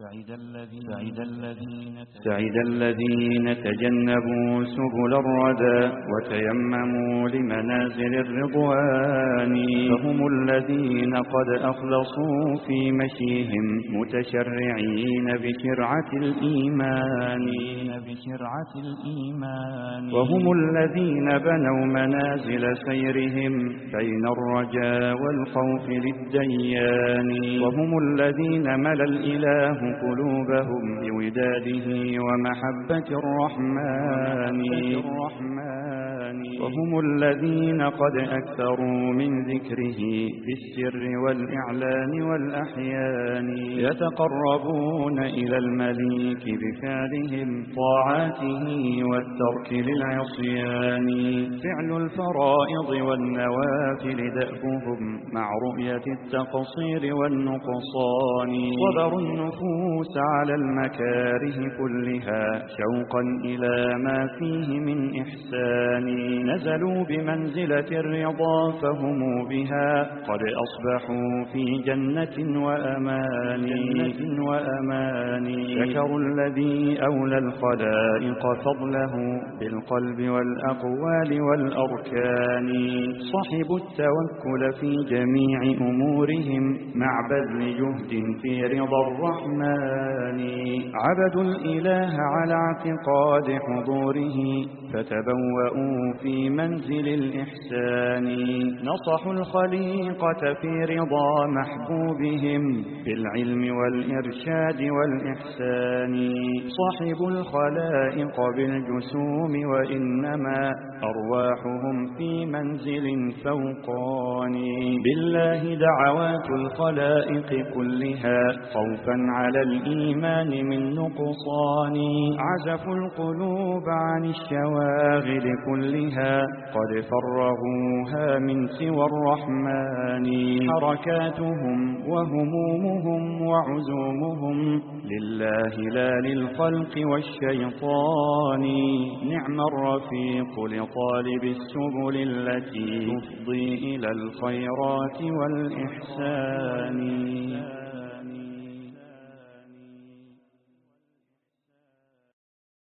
سعد الذين, سعد الذين, سعد الذين تجنبوا سبل الردى وتيمموا لمنازل الرضوان. فهم الذين قد أخلصوا في مشيهم متشرعين بشرعة الإيمان. بشرعة الإيمان. وهم الذين بنوا منازل سيرهم بين الرجاء والخوف للديان. وهم الذين ملا الإله قلوبهم بوداده ومحبة الرحمن. وهم الذين قد أكثروا من ذكره في السر والإعلان والأحيان. يتقربون إلى المليك بفعلهم طاعاته والترك للعصيان. فعل الفرائض والنوافل دأبهم مع رؤية التقصير والنقصان. وذروا النفوس على المكاره كلها شوقا إلى ما فيه من إحسان. نزلوا بمنزلة الرضا فهم بها قد أصبحوا في جنة وأمان. جنة وأمان. شكروا الذي أولى الخلائق فضله بالقلب والأقوال والأركان. صحبوا التوكل في جميع أمورهم مع بذل جهد في رضا الرحمن. الرحمن عبدوا الإله على اعتقاد حضوره فتبوأوا في منزل الإحسان. نصحوا الخليقة في رضا محبوبهم بالعلم والإرشاد والإحسان. صحبوا الخلائق بالجسوم وإنما أرواحهم في منزل فوقان. بالله دعوات الخلائق كلها خوفا على الإيمان من نقصان عزفوا القلوب عن الشواغل كلها قد فرغوها من سوى الرحمن. حركاتهم وهمومهم وعزومهم لله لا للخلق والشيطان. نعم الرفيق لطالب السبل التي تفضي إلى الخيرات والإحسان.